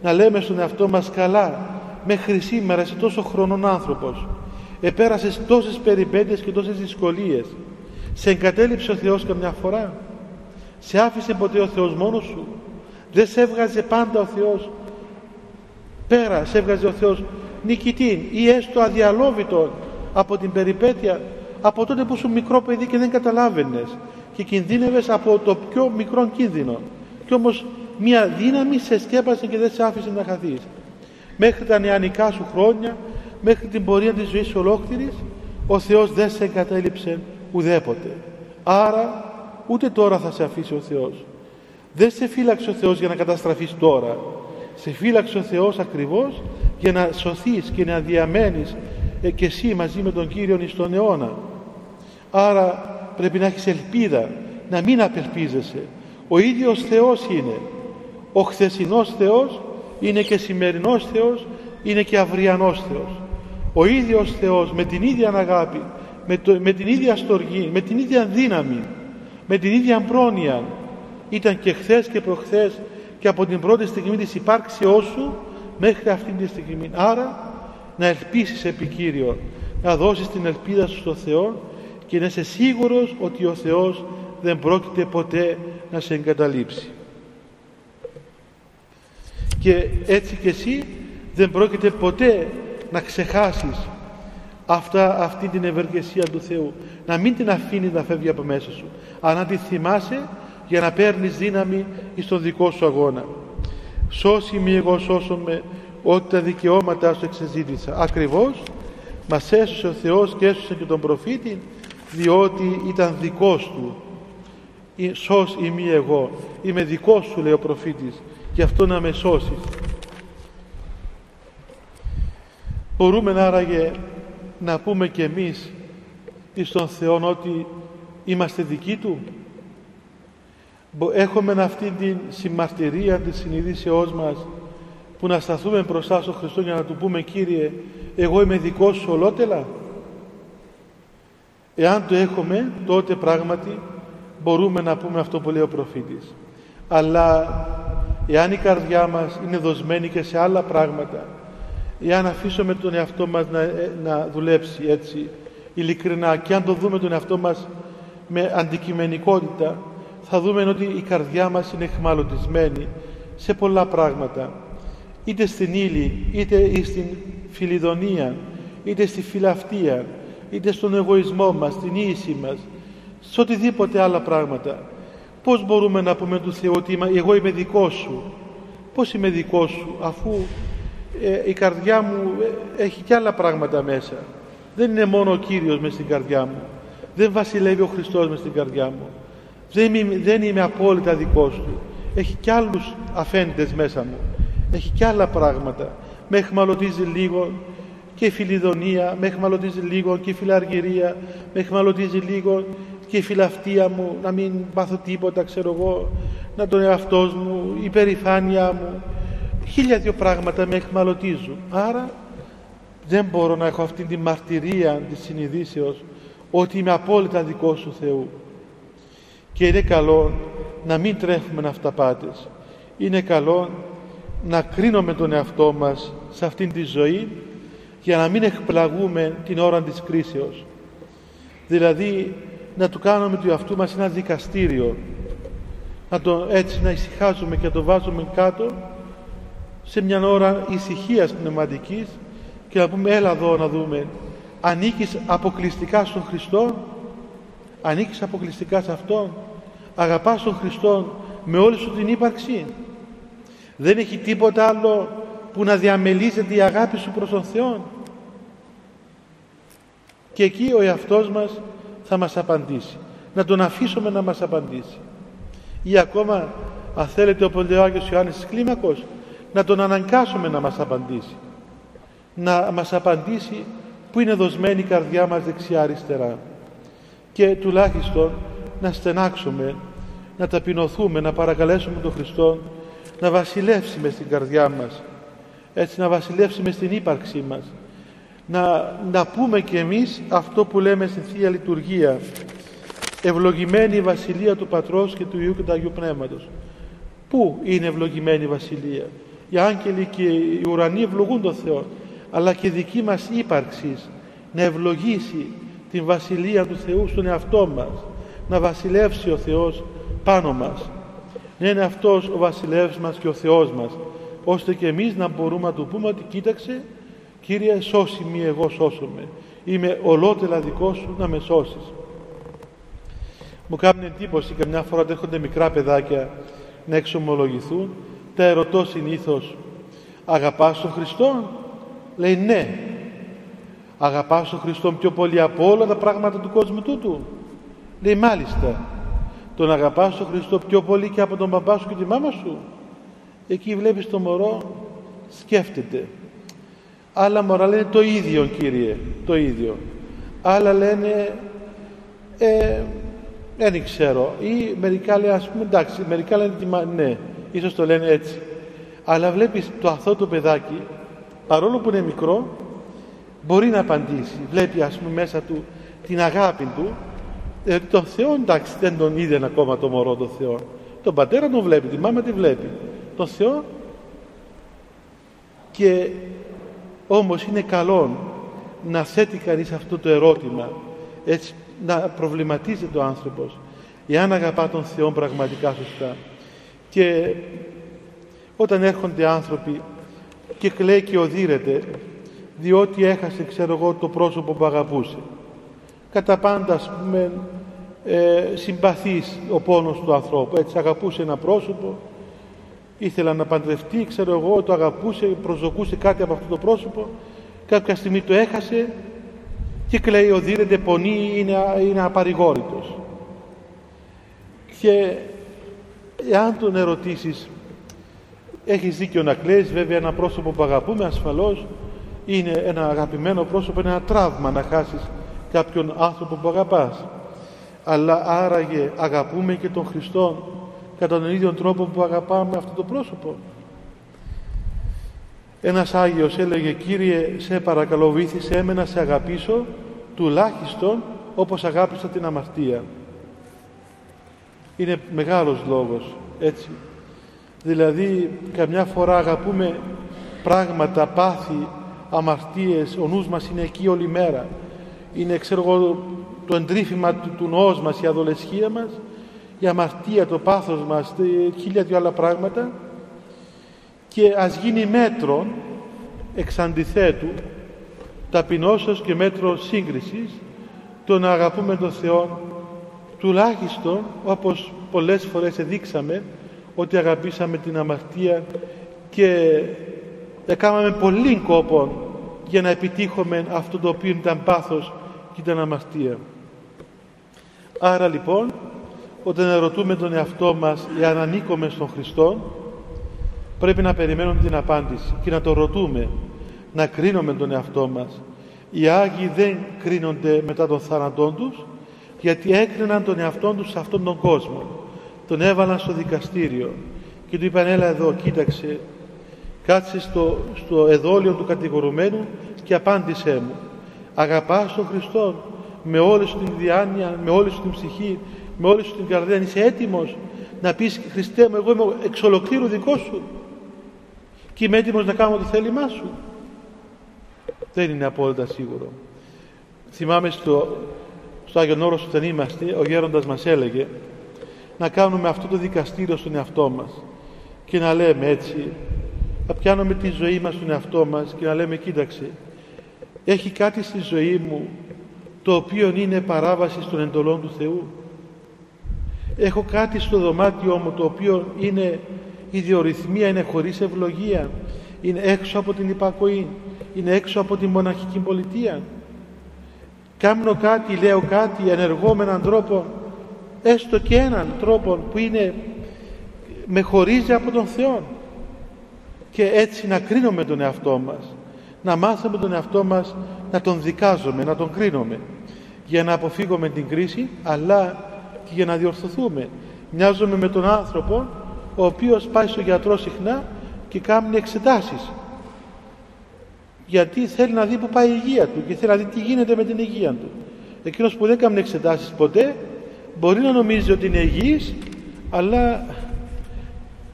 να λέμε στον εαυτό μας καλά μέχρι σήμερα είσαι τόσο χρονών άνθρωπος. Επέρασες τόσες περιπέτειες και τόσες δυσκολίες. Σε εγκατέλειψε ο Θεός καμιά φορά; Σε άφησε ποτέ ο Θεός μόνος σου; Δεν σε έβγαζε πάντα ο Θεός; Πέρα σε έβγαζε ο Θεός νικητή ή έστω αδιαλόβητο από την περιπέτεια από τότε που σου μικρό παιδί και δεν καταλάβαινες και κινδύνευες από το πιο μικρό κίνδυνο. Και όμως μια δύναμη σε σκέπασε και δεν σε άφησε να χαθείς. Μέχρι τα νεανικά σου χρόνια μέχρι την πορεία της ζωής ολόκληρης ο Θεός δεν σε εγκατέλειψε ουδέποτε. Άρα ούτε τώρα θα σε αφήσει ο Θεός. Δεν σε φύλαξε ο Θεός για να καταστραφείς τώρα. Σε φύλαξε ο Θεός ακριβώς για να σωθείς και να διαμένεις ε, και εσύ μαζί με τον Κύριο στον αιώνα. Άρα πρέπει να έχεις ελπίδα να μην απελπίζεσαι. Ο ίδιος Θεός είναι ο χθεσινός Θεός είναι και σημερινός Θεός είναι και αυριανός Θεός. Ο ίδιος Θεός με την ίδια αγάπη με, το, με την ίδια στοργή με την ίδια δύναμη με την ίδια πρόνοια ήταν και χθες και προχθές και από την πρώτη στιγμή της υπάρξεώς σου μέχρι αυτή τη στιγμή. Άρα να ελπίσεις επί Κύριο να δώσεις την ελπίδα σου στο Θεό και να είσαι σίγουρος ότι ο Θεός δεν πρόκειται ποτέ να σε εγκαταλείψει και έτσι και εσύ δεν πρόκειται ποτέ να ξεχάσεις αυτά, αυτή την ευεργεσία του Θεού. Να μην την αφήνεις να φεύγει από μέσα σου αλλά να τη θυμάσαι για να παίρνεις δύναμη στον δικό σου αγώνα. Σώσει με εγώ σώσον με ότι τα δικαιώματα σου εξεζήτησα. Ακριβώς μας έσωσε ο Θεός και έσωσε και τον προφήτη διότι ήταν δικός του. Σώσ ημί εγώ. Είμαι δικός σου λέει ο προφήτης γι' αυτό να με σώσεις. Μπορούμε άραγε να πούμε και εμείς εις τον Θεό ότι είμαστε δικοί Του; Έχουμε αυτή την συμμαρτυρία της συνειδήσεώς μας που να σταθούμε μπροστά στον Χριστό για να του πούμε Κύριε εγώ είμαι δικός σου ολότελα εάν το έχουμε τότε πράγματι μπορούμε να πούμε αυτό που λέει ο προφήτης. Αλλά εάν η καρδιά μας είναι δοσμένη και σε άλλα πράγματα εάν αφήσουμε τον εαυτό μας να, ε, να δουλέψει έτσι ειλικρινά και αν το δούμε τον εαυτό μας με αντικειμενικότητα θα δούμε ότι η καρδιά μας είναι εχμαλωτισμένη σε πολλά πράγματα είτε στην ύλη είτε στην φιλιδονία είτε στη φιλαυτία είτε στον εγωισμό μας, στην ίση μας σε οτιδήποτε άλλα πράγματα πώς μπορούμε να πούμε του Θεού ότι εγώ είμαι δικός σου; Πώς είμαι δικός σου αφού ε, η καρδιά μου ε, έχει και άλλα πράγματα μέσα. Δεν είναι μόνο ο Κύριος μες στην καρδιά μου. Δεν βασιλεύει ο Χριστός μες στην καρδιά μου. Δεν είμαι, δεν είμαι απόλυτα δικός του. Έχει και άλλους αφέντες μέσα μου. Έχει και άλλα πράγματα. Με εχμαλωτίζει λίγο και η φιλιδονία, με εχμαλωτίζει λίγο και η φιλαργυρία, με εχμαλωτίζει λίγο και η φιλαυτία μου, να μην πάθω τίποτα, ξέρω εγώ, να τον εαυτός μου, η περηφάνεια μου, χίλια δυο πράγματα με εχμαλωτίζουν. Άρα δεν μπορώ να έχω αυτή τη μαρτυρία της συνειδήσεως ότι είμαι απόλυτα δικός σου Θεού. Και είναι καλό να μην τρέφουμε αυταπάτες. Είναι καλό να κρίνουμε τον εαυτό μας σε αυτήν τη ζωή για να μην εκπλαγούμε την ώρα της κρίσεως. Δηλαδή να του κάνουμε του εαυτού μας ένα δικαστήριο. Να το, έτσι να ησυχάζουμε και να το βάζουμε κάτω σε μια ώρα ησυχίας πνευματικής και να πούμε έλα εδώ να δούμε. Ανήκεις αποκλειστικά στον Χριστό; Ανήκεις αποκλειστικά σε Αυτόν; Αγαπάς τον Χριστό με όλη σου την ύπαρξη δεν έχει τίποτα άλλο που να διαμελίζεται η αγάπη σου προς τον Θεό και εκεί ο εαυτός μας θα μας απαντήσει. Να τον αφήσουμε να μας απαντήσει. Ή ακόμα αν θέλετε όπως λέει ο Άγιος Ιωάννης της Κλίμακος να τον αναγκάσουμε να μας απαντήσει. Να μας απαντήσει που είναι δοσμένη η καρδιά μας δεξιά αριστερά και τουλάχιστον να στενάξουμε να ταπεινωθούμε, να παρακαλέσουμε τον Χριστό να βασιλεύσει με στην καρδιά μας. Έτσι να βασιλεύσει με στην ύπαρξή μας να, να πούμε και εμείς αυτό που λέμε στην Θεία Λειτουργία. Ευλογημένη η Βασιλεία του Πατρός και του Υιού και του Αγίου Πνεύματος. Πού είναι ευλογημένη η Βασιλεία; Οι άγγελοι και οι ουρανοί ευλογούν τον Θεό αλλά και δική μας ύπαρξη να ευλογήσει την Βασιλεία του Θεού στον εαυτό μας να βασιλεύσει ο Θεός πάνω μας. Να είναι αυτός ο βασιλεύς μας και ο Θεός μας ώστε και εμείς να μπορούμε να του πούμε ότι κοίταξε Κύριε σώσει μη εγώ σώσομαι. Είμαι ολότελα δικό σου να με σώσεις. Μου κάνει εντύπωση και μια φορά έρχονται μικρά παιδάκια να εξομολογηθούν. Τα ερωτώ συνήθως αγαπάς τον Χριστό λέει ναι αγαπάς τον Χριστό πιο πολύ από όλα τα πράγματα του κόσμου τούτου; Λέει μάλιστα τον αγαπάς τον Χριστό πιο πολύ και από τον παπά σου και τη μάμα σου; Εκεί βλέπεις το μωρό σκέφτεται άλλα μωρά λένε το ίδιο Κύριε το ίδιο. Άλλα λένε ε, δεν ξέρω. Ή μερικά λένε ας πούμε εντάξει μερικά λένε ναι ίσως το λένε έτσι. Αλλά βλέπεις το αυτό το παιδάκι παρόλο που είναι μικρό μπορεί να απαντήσει. Βλέπει ας πούμε μέσα του την αγάπη του. Δηλαδή τον Θεό εντάξει δεν τον είδε ακόμα το μωρό τον Θεό. Τον πατέρα τον βλέπει, τη μάμα τη βλέπει. Τον Θεό και όμως είναι καλό να θέτει κανείς αυτό το ερώτημα έτσι να προβληματίζεται ο άνθρωπος εάν αγαπά τον Θεό πραγματικά σωστά. Και όταν έρχονται άνθρωποι και κλαίει και οδύρεται διότι έχασε ξέρω εγώ το πρόσωπο που αγαπούσε. Κατά πάντα ας πούμε ε, συμπαθής ο πόνος του ανθρώπου έτσι αγαπούσε ένα πρόσωπο ήθελα να παντρευτεί ξέρω εγώ το αγαπούσε προσδοκούσε κάτι από αυτό το πρόσωπο. Κάποια στιγμή το έχασε και κλαίει οδύρεται πονεί είναι, είναι απαρηγόρητος. Και εάν τον ερωτήσεις έχεις δίκιο να κλαίεις βέβαια ένα πρόσωπο που αγαπούμε ασφαλώς είναι ένα αγαπημένο πρόσωπο είναι ένα τραύμα να χάσεις κάποιον άνθρωπο που αγαπάς. Αλλά άραγε αγαπούμε και τον Χριστό κατά τον ίδιο τρόπο που αγαπάμε αυτό το πρόσωπο. Ένας Άγιος έλεγε Κύριε σε παρακαλώ βοήθησέ με να σε αγαπήσω τουλάχιστον όπως αγάπησα την αμαρτία είναι μεγάλος λόγος έτσι. Δηλαδή καμιά φορά αγαπούμε πράγματα, πάθη, αμαρτίες ο νους μας είναι εκεί όλη μέρα. Είναι ξέρω εγώ το εντρίφημα του, του νόος μας η αδολεσχία μας η αμαρτία, το πάθος μας χίλια δυο άλλα πράγματα και ας γίνει μέτρο εξ αντιθέτου ταπεινώσεως και μέτρο σύγκρισης το να αγαπούμε τον Θεό τουλάχιστον όπως πολλές φορές δείξαμε ότι αγαπήσαμε την αμαρτία και έκαναμε πολύ κόπο για να επιτύχουμε αυτό το οποίο ήταν πάθος και ήταν αμαρτία. Άρα λοιπόν όταν ερωτούμε τον εαυτό μας εάν ανήκουμε στον Χριστό πρέπει να περιμένουμε την απάντηση και να το ρωτούμε να κρίνουμε τον εαυτό μας. Οι Άγιοι δεν κρίνονται μετά τον θάνατό τους γιατί έκριναν τον εαυτό τους σε αυτόν τον κόσμο. Τον έβαλαν στο δικαστήριο και του είπαν έλα εδώ κοίταξε κάτσε στο, στο εδόλιο του κατηγορουμένου και απάντησέ μου. Αγαπάς τον Χριστό με όλη σου την διάνοια, με όλη σου την ψυχή με όλη σου την καρδιά είσαι έτοιμος να πεις Χριστέ μου εγώ είμαι εξ ολοκλήρου δικός σου και είμαι έτοιμος να κάνω το θέλημά σου δεν είναι απόλυτα σίγουρο. Θυμάμαι στο, στο Άγιον Όρος όταν είμαστε ο γέροντας μας έλεγε να κάνουμε αυτό το δικαστήριο στον εαυτό μας και να λέμε έτσι να πιάνουμε τη ζωή μας στον εαυτό μας και να λέμε κοίταξε έχει κάτι στη ζωή μου το οποίο είναι παράβαση των εντολών του Θεού έχω κάτι στο δωμάτιό μου το οποίο είναι η διορυθμία είναι χωρίς ευλογία. Είναι έξω από την υπακοή. Είναι έξω από την μοναχική πολιτεία. Κάνω κάτι, λέω κάτι ενεργώ με έναν τρόπο έστω και έναν τρόπο που είναι με χωρίζει από τον Θεό. Και έτσι να κρίνουμε τον εαυτό μας να μάθουμε τον εαυτό μας να τον δικάζουμε, να τον κρίνουμε για να αποφύγουμε την κρίση αλλά και για να διορθωθούμε μοιάζουμε με τον άνθρωπο ο οποίος πάει στο γιατρό συχνά και κάνει εξετάσεις. Γιατί θέλει να δει που πάει η υγεία του και θέλει να δει τι γίνεται με την υγεία του. Εκείνος που δεν κάνει εξετάσεις ποτέ μπορεί να νομίζει ότι είναι υγιής αλλά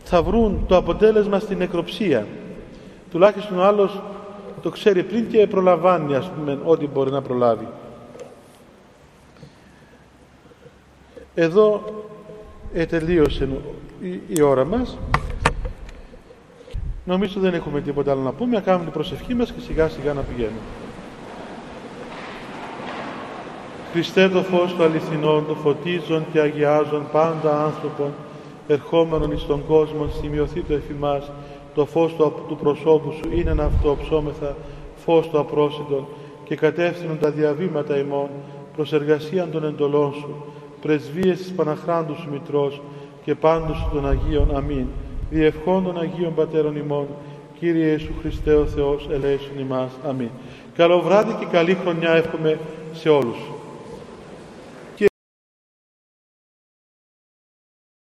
θα βρουν το αποτέλεσμα στην νεκροψία. Τουλάχιστον ο άλλος το ξέρει πριν και προλαμβάνει ας πούμε ό,τι μπορεί να προλάβει εδώ τελείωσε η ώρα μας. Νομίζω δεν έχουμε τίποτα άλλο να πούμε. Να κάνουμε την προσευχή μας και σιγά σιγά να πηγαίνουμε. Χριστέ το φως του αληθινών, το φωτίζον και αγιάζον πάντα άνθρωπον, ερχόμενον εις τον κόσμο, σημειωθεί το εφημάς, το φως του, του προσώπου σου είναι ένα αυτό ψώμεθα, φως του απρόσιτον, και κατεύθυνον τα διαβήματα ημών, προς εργασίαν των εντολών σου, πρεσβείες της Παναχράντου σου Μητρός και πάντους σου των Αγίων. Αμήν. Διευχών των Αγίων Πατέρων ημών, Κύριε Ιησού Χριστέ ο Θεός, ελέησον ημάς. Αμήν. Καλό βράδυ και καλή χρονιά εύχομαι σε όλους.